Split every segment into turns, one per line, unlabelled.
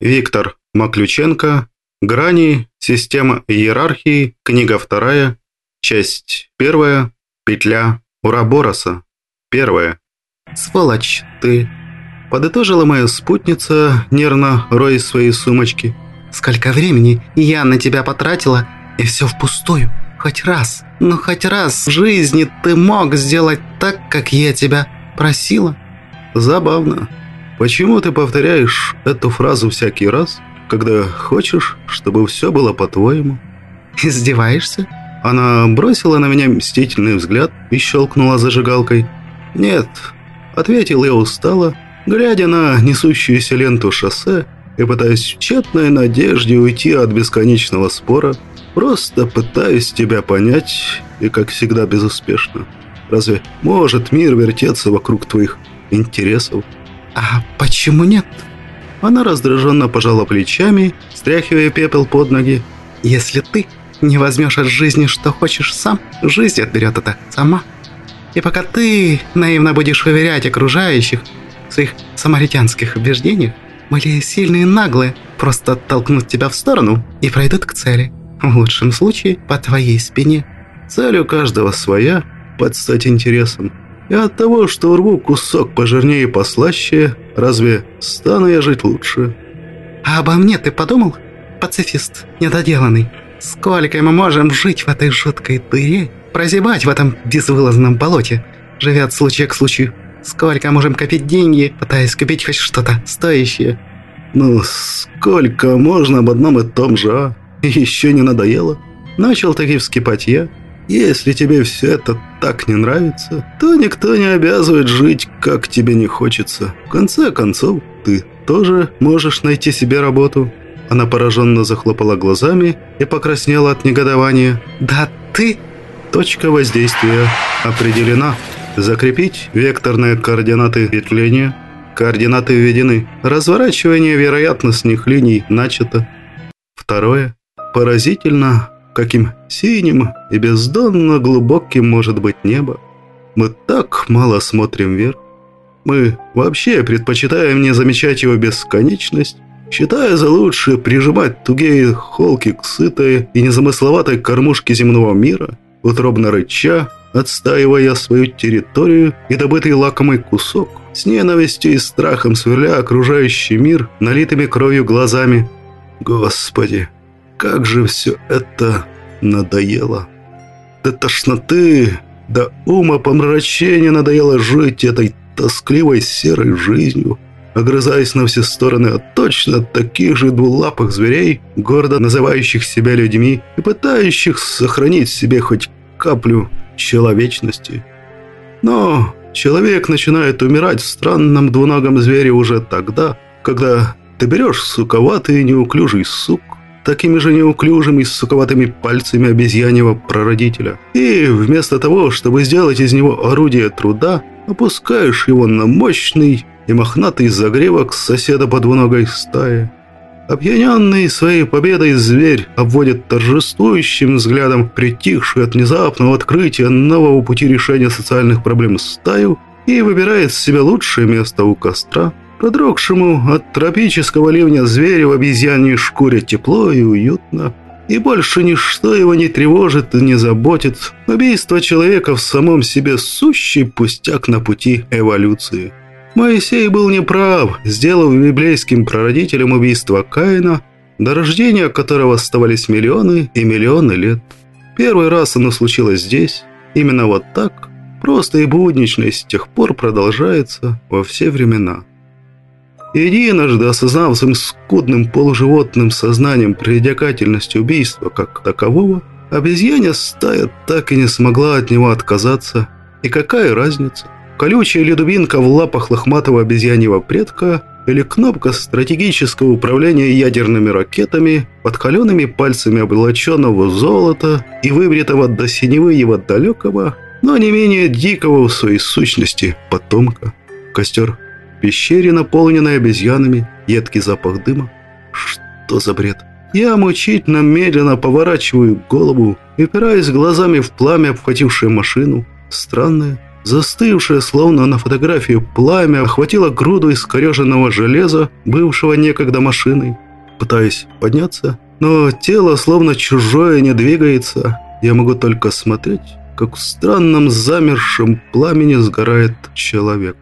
Виктор Маключенко. Грани. Система иерархии. Книга вторая. Часть первая. Петля Урабороса. Первая. «Сволочь ты!» Подытожила моя спутница, нервно роя свои сумочки. «Сколько времени я на тебя потратила, и все впустую. Хоть раз, ну хоть раз в жизни ты мог сделать так, как я тебя просила?» «Забавно. Почему ты повторяешь эту фразу всякий раз, когда хочешь, чтобы все было по-твоему?» «Издеваешься?» Она бросила на меня мстительный взгляд и щелкнула зажигалкой. «Нет», — ответил я устало, глядя на несущуюся ленту шоссе и пытаясь в тщетной надежде уйти от бесконечного спора, просто пытаюсь тебя понять и, как всегда, безуспешно. Разве может мир вертеться вокруг твоих интересов?» «А почему нет?» Она раздраженно пожала плечами, стряхивая пепел под ноги. «Если ты не возьмешь от жизни, что хочешь сам, жизнь отберет это сама. И пока ты наивно будешь уверять окружающих в своих самаритянских убеждениях, более сильные и наглые просто оттолкнут тебя в сторону и пройдут к цели. В лучшем случае по твоей спине. Цель у каждого своя, под стать интересом. И от того, что урву кусок пожирнее и послаще, разве стану я жить лучше? А обо мне ты подумал? Пацифист недоделанный. Сколько мы можем жить в этой жуткой дыре, прозябать в этом безвылазном болоте, живя от случая к случаю? Сколько можем копить деньги, пытаясь купить хоть что-то стоящее? Ну, сколько можно об одном и том же, а? Еще не надоело? Начал таки вскипать я. Если тебе все это так не нравится, то никто не обязывает жить, как тебе не хочется. В конце концов, ты тоже можешь найти себе работу. Она пораженно захлопала глазами и покраснела от негодования. «Да ты...» Точка воздействия определена. Закрепить векторные координаты петления. Координаты введены. Разворачивание вероятностных линий начато. Второе. Поразительно, каким синим и бездонно глубоким может быть небо. Мы так мало смотрим вверх. Мы вообще предпочитаем не замечать его бесконечность, считая за лучшее прижимать тугие холки к сытой и незамысловатой кормушке земного мира, утробно рыча, отстаивая свою территорию и добытый лакомый кусок, с ненавистью и страхом сверля окружающий мир налитыми кровью глазами. Господи, как же все это надоело. До тошноты, до ума помрачения надоело жить этой тоскливой серой жизнью, огрызаясь на все стороны от точно таких же двулапых зверей, гордо называющих себя людьми и пытающих сохранить в себе хоть каплю человечности. Но человек начинает умирать в странном двуногом звере уже тогда, когда ты берешь суковатый неуклюжий сук, такими же неуклюжими суковатыми пальцами обезьяньего прародителя. И вместо того, чтобы сделать из него орудие труда, опускаешь его на мощный и мохнатый загревок соседа по двуногой стае. Опьяненный своей победой зверь обводит торжествующим взглядом притихшую от внезапного открытия нового пути решения социальных проблем стаю и выбирает себе лучшее место у костра, продрогшему от тропического ливня зверю в обезьяньей шкуре тепло и уютно. И больше ничто его не тревожит и не заботит. Убийство человека в самом себе сущий пустяк на пути эволюции. Моисей был неправ, сделав библейским прародителем убийство Каина, до рождения которого оставались миллионы и миллионы лет. Первый раз оно случилось здесь, именно вот так, просто и буднично, и с тех пор продолжается во все времена. Единожды осознав своим скудным полуживотным сознанием придякательность убийства как такового, обезьяня стая так и не смогла от него отказаться. И какая разница? Колючая ледубинка в лапах лохматого обезьяньего предка или кнопка стратегического управления ядерными ракетами под холеными пальцами облаченного золота и выбритого до синевы его далекого, но не менее дикого в своей сущности потомка. Костер пещере, наполненной обезьянами, едкий запах дыма. Что за бред? Я мучительно медленно поворачиваю голову и упираюсь глазами в пламя, обхватившее машину. Странное, Застывшее, словно на фотографии, пламя охватило груду искореженного железа, бывшего некогда машиной. Пытаясь подняться, но тело, словно чужое, не двигается. Я могу только смотреть, как в странном замершем пламени сгорает человек.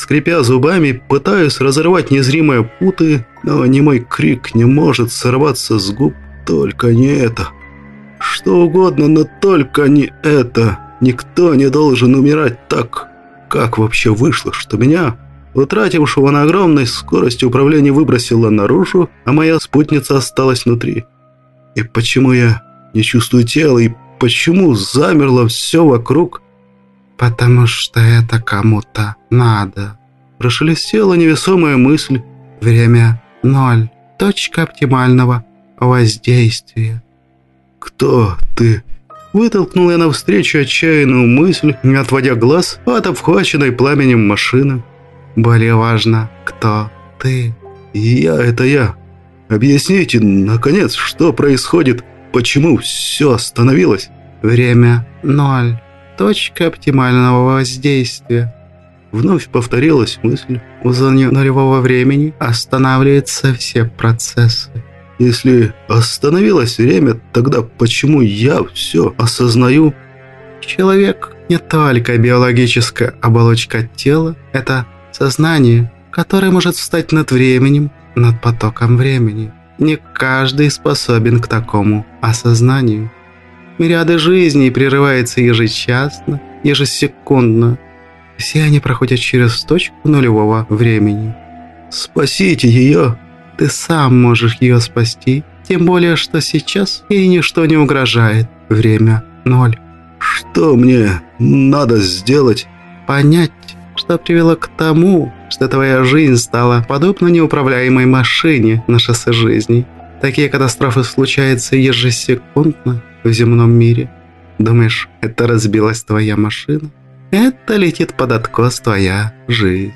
Скрипя зубами, пытаюсь разорвать незримые путы, но не мой крик не может сорваться с губ. Только не это. Что угодно, но только не это. Никто не должен умирать так. Как вообще вышло, что меня, утратившего на огромной скорости управления, выбросило наружу, а моя спутница осталась внутри? И почему я не чувствую тела, и почему замерло все вокруг?
«Потому что это кому-то надо», – прошелестела невесомая мысль. «Время ноль. Точка оптимального воздействия».
«Кто ты?» Вытолкнул я навстречу отчаянную мысль, не отводя глаз от обхваченной пламенем машины.
«Более важно, кто ты?»
«Я — это я. Объясните, наконец, что происходит, почему все остановилось?»
«Время ноль. Точка оптимального воздействия».
Вновь повторилась мысль.
Зоне нулевого времени останавливаются все процессы.
Если остановилось время, тогда почему я все осознаю?
Человек не только биологическая оболочка тела, это сознание, которое может встать над временем, над потоком времени. Не каждый способен к такому осознанию. Мириады жизней прерываются ежечасно, ежесекундно. Все они проходят через точку нулевого времени.
«Спасите ее!»
Ты сам можешь ее спасти, тем более, что сейчас ей ничто не угрожает. Время ноль.
Что мне надо сделать?
Понять, что привело к тому, что твоя жизнь стала подобна неуправляемой машине на шоссе жизни. Такие катастрофы случаются ежесекундно в земном мире. Думаешь, это разбилась твоя машина? Это летит под откос твоя жизнь.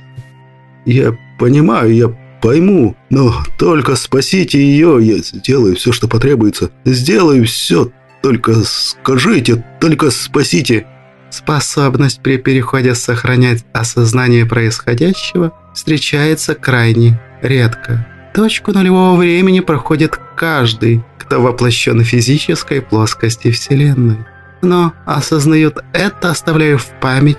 Я понимаю, я пойму, но только спасите ее, я сделаю все, что потребуется. Сделаю все, только скажите, только спасите».
Способность при переходе сохранять осознание происходящего встречается крайне редко. Точку нулевого времени проходит каждый, кто воплощен в физической плоскости Вселенной. Но осознает это, оставляя в памяти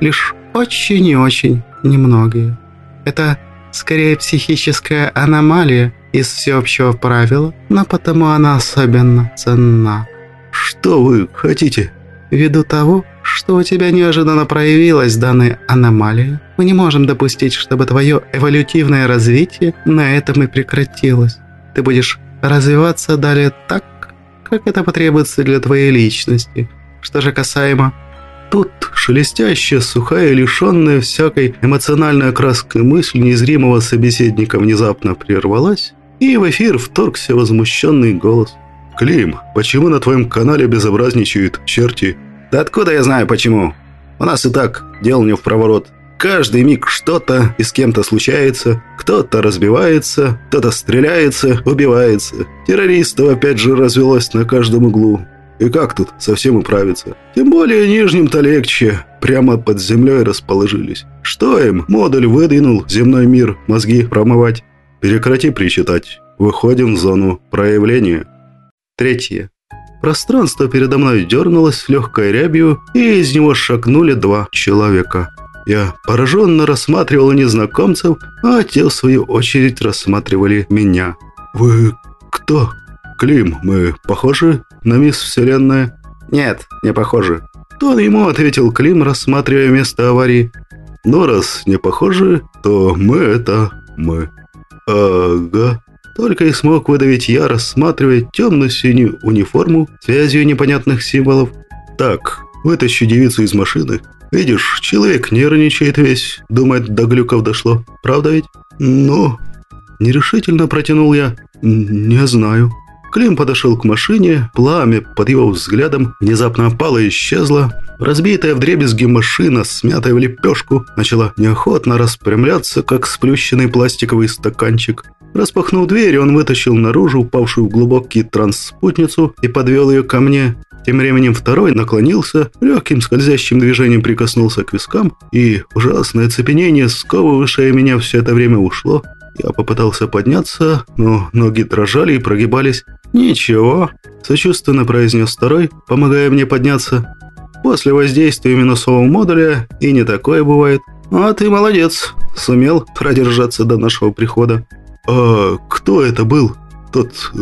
лишь очень и очень немногие. Это скорее психическая аномалия из всеобщего правила, но потому она особенно ценна.
Что вы хотите?
Ввиду того, что у тебя неожиданно проявилась данная аномалия, мы не можем допустить, чтобы твое эволютивное развитие на этом и прекратилось. Ты будешь развиваться далее так, как это потребуется для твоей личности. Что же касаемо
Тут шелестящая, сухая, лишенная всякой эмоциональной окраски мысль незримого собеседника внезапно прервалась, и в эфир вторгся возмущенный голос. «Клим, почему на твоем канале безобразничают черти?» «Да откуда я знаю почему? У нас и так дел не в проворот. Каждый миг что-то и с кем-то случается, кто-то разбивается, кто-то стреляется, убивается. Террористов опять же развелось на каждом углу. И как тут совсем управиться? Тем более нижним-то легче. Прямо под землей расположились. Что им? Модуль выдвинул земной мир, мозги промывать. Прекрати причитать. Выходим в зону проявления. Третье. Пространство передо мной дернулось легкой рябью, и из него шагнули два человека. Я пораженно рассматривал незнакомцев, а те, в свою очередь, рассматривали меня. «Вы кто?» «Клим, мы похожи на мисс Вселенная?» «Нет, не похожи». Тон ему ответил Клим, рассматривая место аварии. «Но раз не похожи, то мы это мы». «Ага». Только и смог выдавить я, рассматривая темно-синюю униформу связью непонятных символов. «Так, вытащи девицу из машины. Видишь, человек нервничает весь, думает, до глюков дошло. Правда ведь?» «Ну...» Нерешительно протянул я. «Не знаю». Клим подошел к машине, пламя под его взглядом внезапно опало и исчезло. Разбитая вдребезги машина, смятая в лепешку, начала неохотно распрямляться, как сплющенный пластиковый стаканчик. Распахнув дверь, он вытащил наружу упавшую в глубокий транс спутницу и подвел ее ко мне. Тем временем второй наклонился, легким скользящим движением прикоснулся к вискам, и ужасное цепенение, сковывавшее меня все это время, ушло. Я попытался подняться, но ноги дрожали и прогибались. «Ничего», – сочувственно произнес второй, помогая мне подняться. «После воздействия минусового модуля и не такое бывает. А ты молодец, сумел продержаться до нашего прихода». «А кто это был? Тот э,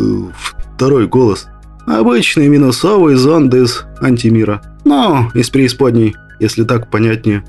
второй голос?» «Обычный минусовый зонд из антимира. Ну, из преисподней, если так понятнее».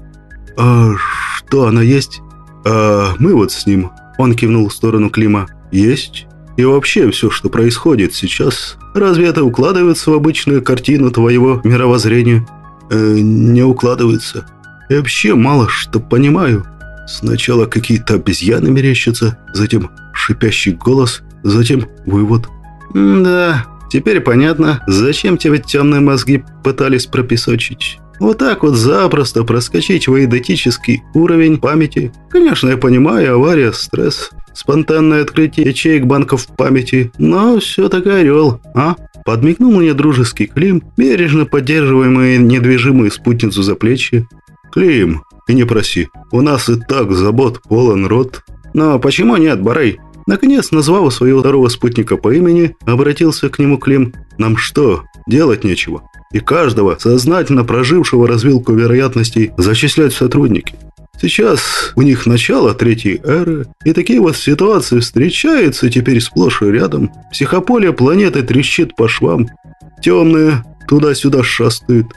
«А что она есть?» «А мы вот с ним он кивнул в сторону Клима. «Есть. И вообще все, что происходит сейчас, разве это укладывается в обычную картину твоего мировоззрения?» э, «Не укладывается. И вообще мало что понимаю. Сначала какие-то обезьяны мерещатся, затем шипящий голос, затем вывод». «Да, теперь понятно, зачем тебе темные мозги пытались пропесочить». Вот так вот запросто проскочить в эйдетический уровень памяти. Конечно, я понимаю, авария, стресс, спонтанное открытие ячеек банков памяти, но все-таки орел, а? Подмигнул мне дружеский Клим, бережно поддерживаемый недвижимую спутницу за плечи. «Клим, и не проси, у нас и так забот полон рот». «Но почему нет, Барей?» Наконец, назвав своего второго спутника по имени, обратился к нему Клим. «Нам что, делать нечего?» и каждого, сознательно прожившего развилку вероятностей, зачислять в сотрудники. Сейчас у них начало третьей эры, и такие вот ситуации встречаются теперь сплошь и рядом. Психополе планеты трещит по швам, темные туда-сюда шастают.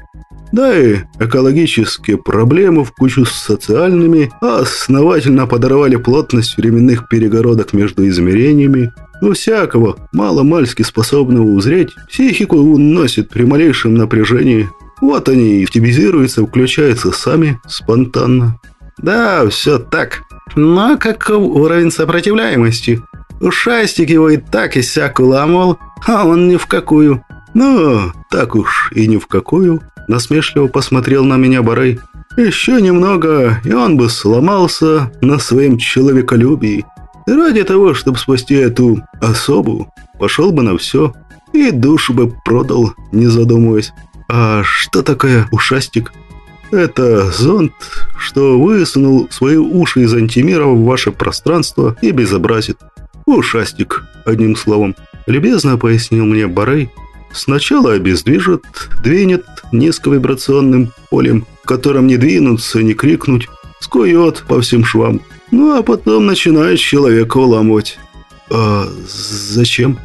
Да и экологические проблемы в кучу с социальными основательно подорвали плотность временных перегородок между измерениями, у всякого, мало-мальски способного узреть, психику уносит при малейшем напряжении. Вот они и оптимизируются, включаются сами, спонтанно. Да, все так. Но каков уровень сопротивляемости? Ушастик его и так и сяк уламывал, а он ни в какую. Ну, так уж и ни в какую. Насмешливо посмотрел на меня Барей. Еще немного, и он бы сломался на своем человеколюбии. Ради того, чтобы спасти эту особу, пошел бы на все и душу бы продал, не задумываясь. А что такое ушастик? Это зонд, что высунул свои уши из антимира в ваше пространство и безобразит. Ушастик, одним словом. Любезно пояснил мне Барей. Сначала обездвижит, двинет низковибрационным полем, которым не двинуться, не крикнуть, скует по всем швам. Ну, а потом начинаешь человека уламывать. А зачем?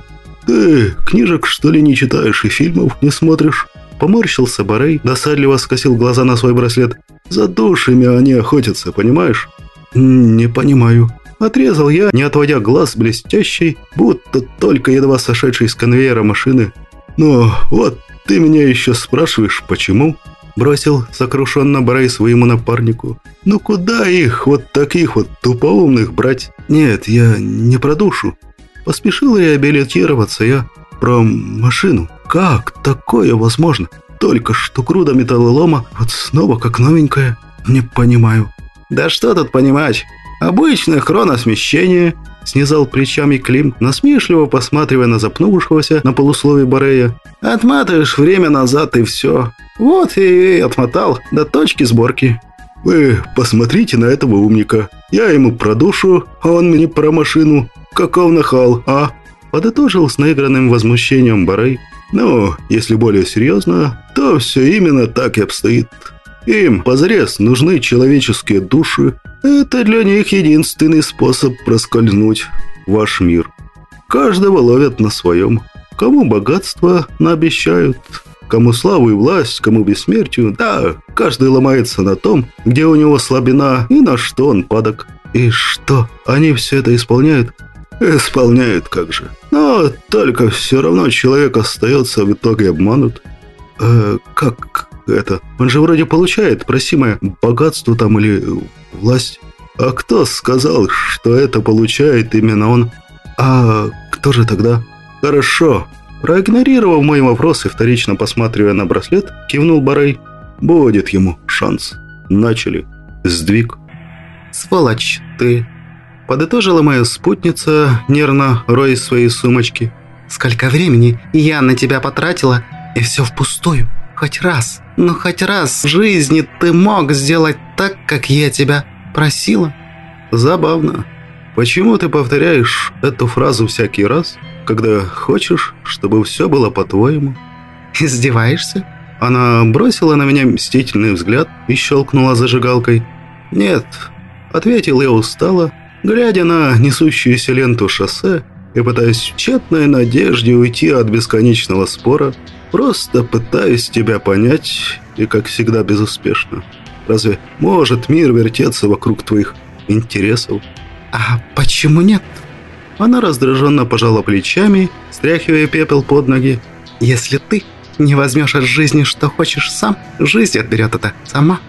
Ты книжек, что ли, не читаешь и фильмов не смотришь? Поморщился Барей, досадливо скосил глаза на свой браслет. За душами они охотятся, понимаешь? Не понимаю. Отрезал я, не отводя глаз блестящий, будто только едва сошедший с конвейера машины. Но вот ты меня еще спрашиваешь, почему? Бросил сокрушенно Брай своему напарнику. «Ну куда их, вот таких вот тупоумных, брать? Нет, я не про душу. Поспешил реабилитироваться я про машину. Как такое возможно? Только что груда металлолома, вот снова как новенькая. Не понимаю». «Да что тут понимать? Обычное хроносмещение», снизал плечами Клим, насмешливо посматривая на запнувшегося на полусловие Борея. «Отматываешь время назад и все. Вот и отмотал до точки сборки». «Вы посмотрите на этого умника. Я ему про душу, а он мне про машину. Каков нахал, а?» Подытожил с наигранным возмущением Барей. «Ну, если более серьезно, то все именно так и обстоит. Им позарез нужны человеческие души. Это для них единственный способ проскользнуть в ваш мир. Каждого ловят на своем. Кому богатство наобещают, Кому славу и власть, кому бессмертию, да, каждый ломается на том, где у него слабина и на что он падок. И что, они все это исполняют? Исполняют, как же. Но только все равно человек остается в итоге обманут. Э, как это? Он же вроде получает просимое богатство там или власть. А кто сказал, что это получает именно он? А кто же тогда? Хорошо, Проигнорировав мой вопрос и вторично посматривая на браслет, кивнул Барей. «Будет ему шанс. Начали. Сдвиг».
«Сволочь ты!» Подытожила моя спутница, нервно роя свои сумочки. «Сколько времени я на тебя потратила, И все впустую. Хоть раз, ну хоть раз в жизни ты мог сделать так, как я тебя просила.
Забавно. Почему ты повторяешь эту фразу всякий раз, когда хочешь, чтобы все было по-твоему?
Издеваешься?
Она бросила на меня мстительный взгляд и щелкнула зажигалкой. «Нет», — ответил я устало, глядя на несущуюся ленту шоссе и пытаясь в тщетной надежде уйти от бесконечного спора, просто пытаюсь тебя понять и, как всегда, безуспешно. Разве может мир вертеться вокруг твоих интересов?»
«А почему нет?»
Она раздраженно пожала плечами, стряхивая пепел под ноги.
«Если ты не возьмешь от жизни, что хочешь сам, жизнь отберет это сама».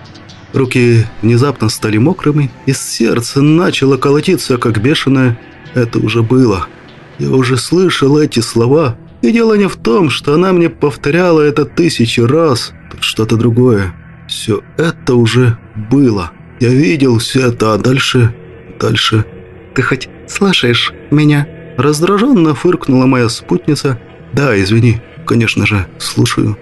Руки внезапно стали мокрыми, и сердце начало колотиться, как бешеное. Это уже было. Я уже слышал эти слова. И дело не в том, что она мне повторяла это тысячи раз. Тут что-то другое. Все это уже было. Я видел все это, а дальше дальше.
Ты хоть слышишь меня?»
Раздраженно фыркнула моя спутница. «Да, извини, конечно же, слушаю».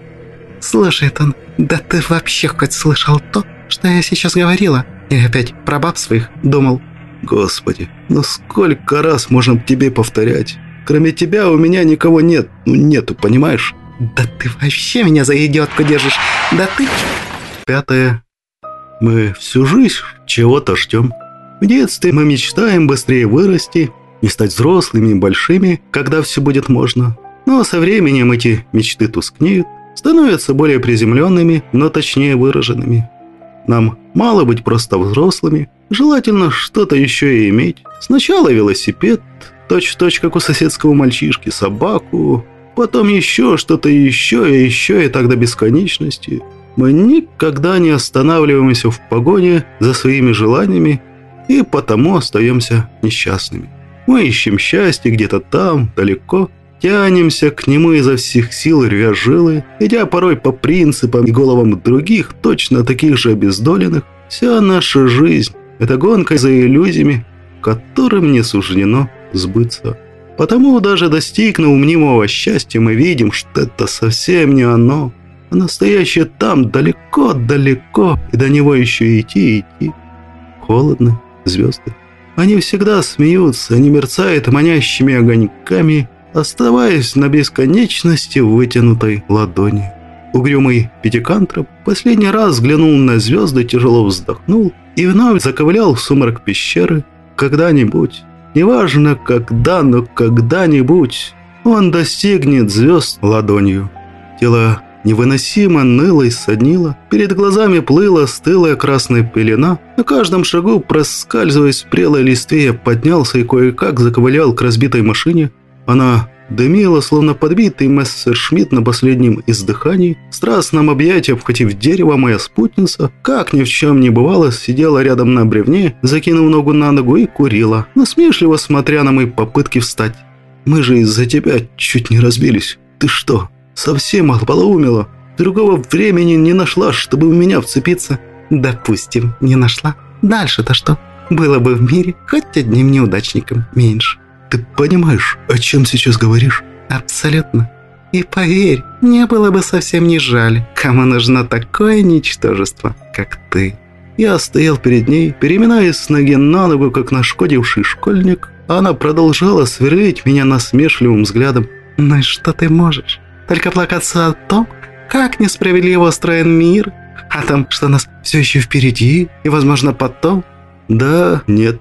«Слушает он. Да ты вообще хоть слышал то, что я сейчас говорила? И опять про баб своих думал».
«Господи, ну сколько раз можно тебе повторять? Кроме тебя у меня никого нет. Ну нету, понимаешь?»
«Да ты вообще меня за идиотку держишь. Да ты...»
Пятое. Мы всю жизнь чего-то ждем. В детстве мы мечтаем быстрее вырасти и стать взрослыми и большими, когда все будет можно. Но со временем эти мечты тускнеют, становятся более приземленными, но точнее выраженными. Нам мало быть просто взрослыми, желательно что-то еще и иметь. Сначала велосипед, точь-в-точь, -точь, как у соседского мальчишки, собаку, потом еще что-то еще и еще и так до бесконечности. Мы никогда не останавливаемся в погоне за своими желаниями и потому остаемся несчастными. Мы ищем счастье где-то там, далеко, тянемся к нему изо всех сил, рвя жилы, идя порой по принципам и головам других, точно таких же обездоленных. Вся наша жизнь – это гонка за иллюзиями, которым не суждено сбыться. Потому даже достигнув мнимого счастья, мы видим, что это совсем не оно, а настоящее там далеко-далеко, и до него еще идти идти. Холодно, звезды. Они всегда смеются, они мерцают манящими огоньками, оставаясь на бесконечности вытянутой ладони. Угрюмый пятикантроп последний раз взглянул на звезды, тяжело вздохнул и вновь заковылял в сумрак пещеры. Когда-нибудь, неважно когда, но когда-нибудь он достигнет звезд ладонью. Тело невыносимо ныло и соднило. Перед глазами плыла стылая красная пелена. На каждом шагу, проскальзываясь в прелой листве, поднялся и кое-как заковылял к разбитой машине. Она дымила, словно подбитый мессершмитт на последнем издыхании. В страстном объятии, обхватив дерево, моя спутница, как ни в чем не бывало, сидела рядом на бревне, закинув ногу на ногу и курила, насмешливо смотря на мои попытки встать. «Мы же из-за тебя чуть не разбились. Ты что, Совсем ополоумела. Другого времени не нашла, чтобы в меня вцепиться.
Допустим, не нашла. Дальше-то что? Было бы в мире хоть одним неудачником меньше.
Ты понимаешь, о чем сейчас говоришь?
Абсолютно. И поверь, мне было бы совсем не жаль, кому нужно такое ничтожество, как ты.
Я стоял перед ней, переминаясь с ноги на ногу, как нашкодивший школьник. Она продолжала сверлить меня насмешливым взглядом.
«Ну и что ты можешь? Только плакаться о том, как несправедливо устроен мир, о том, что нас все еще впереди и, возможно, потом.
Да, нет.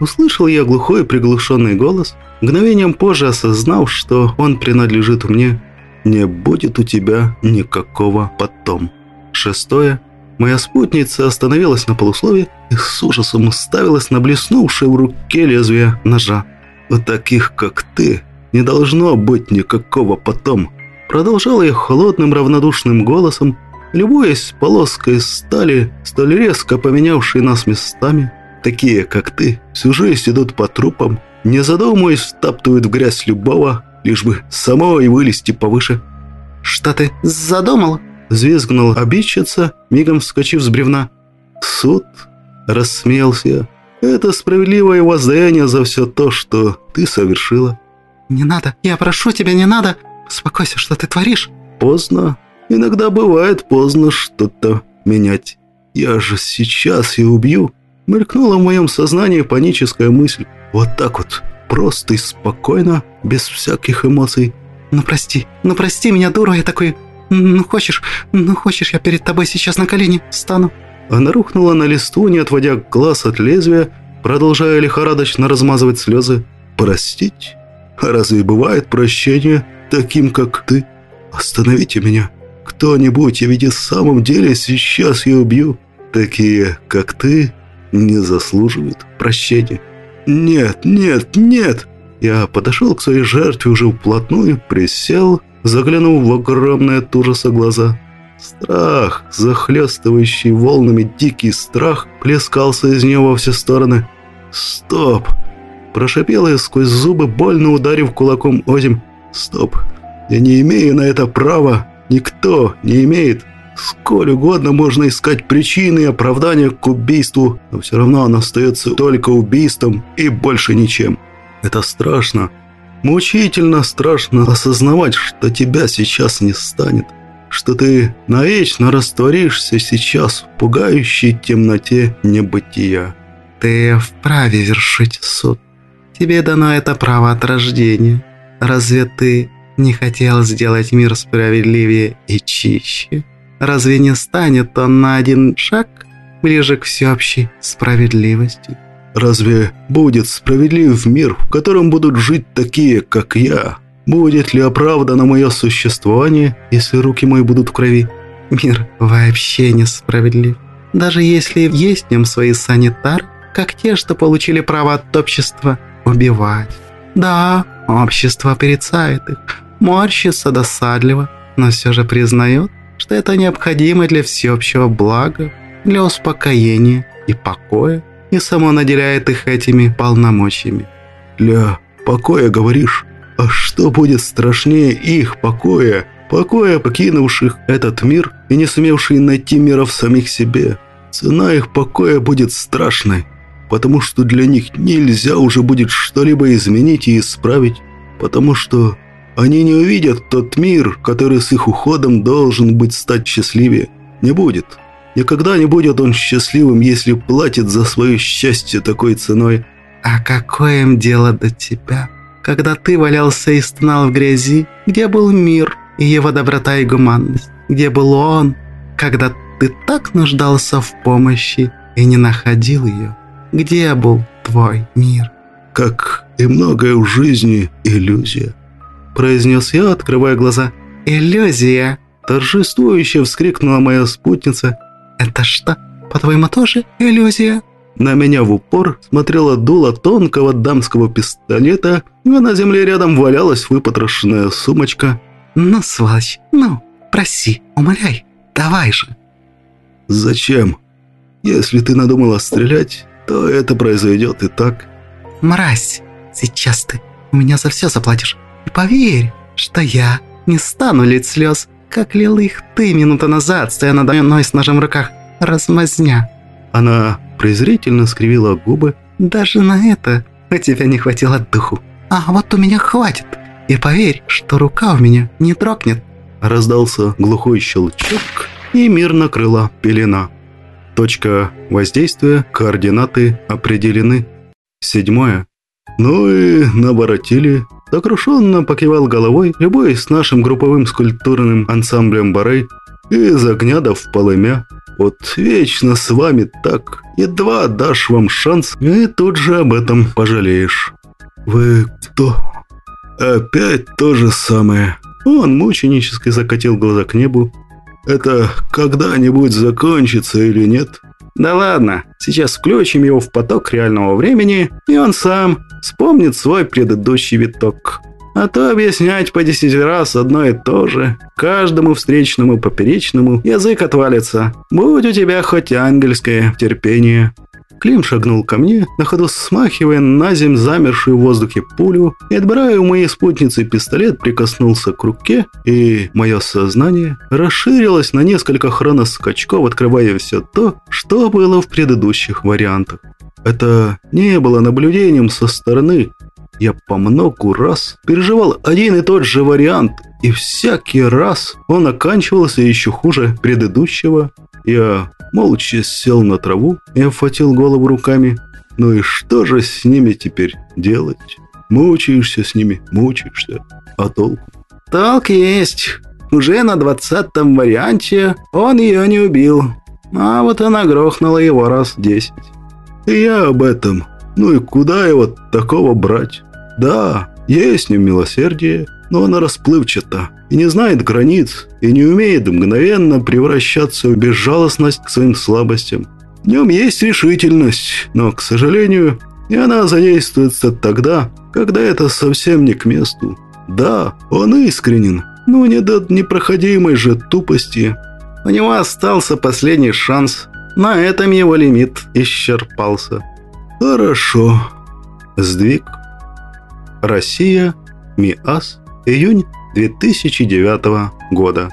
Услышал я глухой приглушенный голос, мгновением позже осознав, что он принадлежит мне. Не будет у тебя никакого потом. Шестое. Моя спутница остановилась на полуслове и с ужасом уставилась на блеснувшее в руке лезвие ножа. «У таких, как ты, не должно быть никакого потом», Продолжал я холодным равнодушным голосом, любуясь полоской стали, столь резко поменявшей нас местами. Такие, как ты, всю жизнь идут по трупам, не задумываясь, втаптывают в грязь любого, лишь бы самой вылезти повыше.
«Что ты задумал?»
– взвизгнула обидчица, мигом вскочив с бревна. «Суд?» – рассмеялся «Это справедливое воздаяние за все то, что ты совершила».
«Не надо, я прошу тебя, не надо!» «Успокойся, что ты творишь?»
поздно. Иногда бывает поздно что-то менять. Я же сейчас и убью. Мелькнула в моем сознании паническая мысль. Вот так вот, просто и спокойно, без всяких эмоций.
«Ну прости, ну прости меня, дура, я такой... Ну хочешь, ну хочешь, я перед тобой сейчас на колени встану?»
Она рухнула на листу, не отводя глаз от лезвия, продолжая лихорадочно размазывать слезы. «Простить? Разве бывает прощение таким, как ты? Остановите меня. Кто-нибудь, я ведь в самом деле сейчас я убью. Такие, как ты, не заслуживают прощения. Нет, нет, нет!» Я подошел к своей жертве уже вплотную, присел, заглянул в огромные от ужаса глаза. Страх, захлестывающий волнами дикий страх, плескался из нее во все стороны. «Стоп!» Прошипел я сквозь зубы, больно ударив кулаком озим. «Стоп! Я не имею на это права! Никто не имеет!» Сколь угодно можно искать причины и оправдания к убийству, но все равно оно остается только убийством и больше ничем. Это страшно. Мучительно страшно осознавать, что тебя сейчас не станет. Что ты навечно растворишься сейчас в пугающей темноте небытия.
Ты вправе вершить суд. Тебе дано это право от рождения. Разве ты не хотел сделать мир справедливее и чище? Разве не станет он на один шаг ближе к всеобщей справедливости?
Разве будет справедлив мир, в котором будут жить такие, как я? Будет ли оправдано мое существование, если руки мои будут в крови?
Мир вообще несправедлив. Даже если есть в нем свои санитары, как те, что получили право от общества убивать. Да, общество порицает их, морщится досадливо, но все же признает, что это необходимо для всеобщего блага, для успокоения и покоя, и само наделяет их этими полномочиями.
«Для покоя, говоришь? А что будет страшнее их покоя? Покоя, покинувших этот мир и не сумевших найти мира в самих себе. Цена их покоя будет страшной, потому что для них нельзя уже будет что-либо изменить и исправить, потому что они не увидят тот мир, который с их уходом должен быть стать счастливее. Не будет. Никогда не будет он счастливым, если платит за свое счастье такой ценой.
А какое им дело до тебя? Когда ты валялся и стонал в грязи, где был мир и его доброта и гуманность? Где был он, когда ты так нуждался в помощи и не находил ее? Где был твой мир?
Как и многое в жизни иллюзия, произнес я, открывая глаза.
Иллюзия!
Торжествующе вскрикнула моя спутница
«Это что, по-твоему, тоже иллюзия?»
На меня в упор смотрела дуло тонкого дамского пистолета, а на земле рядом валялась выпотрошенная сумочка.
«Ну, сволочь, ну, проси, умоляй, давай же!»
«Зачем? Если ты надумала стрелять, то это произойдет и так».
«Мразь, сейчас ты у меня за все заплатишь. И поверь, что я не стану лить слез как лил их ты минуту назад, стоя надо мной с ножем в руках. Размазня.
Она презрительно скривила губы.
Даже на это у тебя не хватило духу. А вот у меня хватит. И поверь, что рука у меня не дрогнет.
Раздался глухой щелчок, и мир накрыла пелена. Точка воздействия, координаты определены. Седьмое. Ну и наворотили сокрушенно покивал головой, любой с нашим групповым скульптурным ансамблем Барей, из огня да в полымя. Вот вечно с вами так. Едва дашь вам шанс, и тут же об этом пожалеешь. Вы кто? Опять то же самое. Он мученически закатил глаза к небу. Это когда-нибудь закончится или нет? Да ладно, сейчас включим его в поток реального времени, и он сам вспомнит свой предыдущий виток. А то объяснять по десять раз одно и то же. Каждому встречному поперечному язык отвалится. Будь у тебя хоть ангельское терпение. Клим шагнул ко мне, на ходу смахивая на земь замершую в воздухе пулю, и, отбирая у моей спутницы пистолет, прикоснулся к руке, и мое сознание расширилось на несколько хроноскачков, открывая все то, что было в предыдущих вариантах. Это не было наблюдением со стороны. Я по многу раз переживал один и тот же вариант, и всякий раз он оканчивался еще хуже предыдущего. Я молча сел на траву и обхватил голову руками. Ну и что же с ними теперь делать? Мучаешься с ними, мучаешься. А толку?
Толк есть. Уже на двадцатом варианте он ее не убил. А вот она грохнула его раз десять.
И я об этом. Ну и куда его такого брать? Да, есть в нем милосердие, но она расплывчата и не знает границ, и не умеет мгновенно превращаться в безжалостность к своим слабостям. В нем есть решительность, но, к сожалению, и она задействуется тогда, когда это совсем не к месту. Да, он искренен, но не до непроходимой же тупости.
У него остался последний шанс. На этом его лимит исчерпался.
Хорошо. Сдвиг. Россия. МИАС. Июнь 2009 года.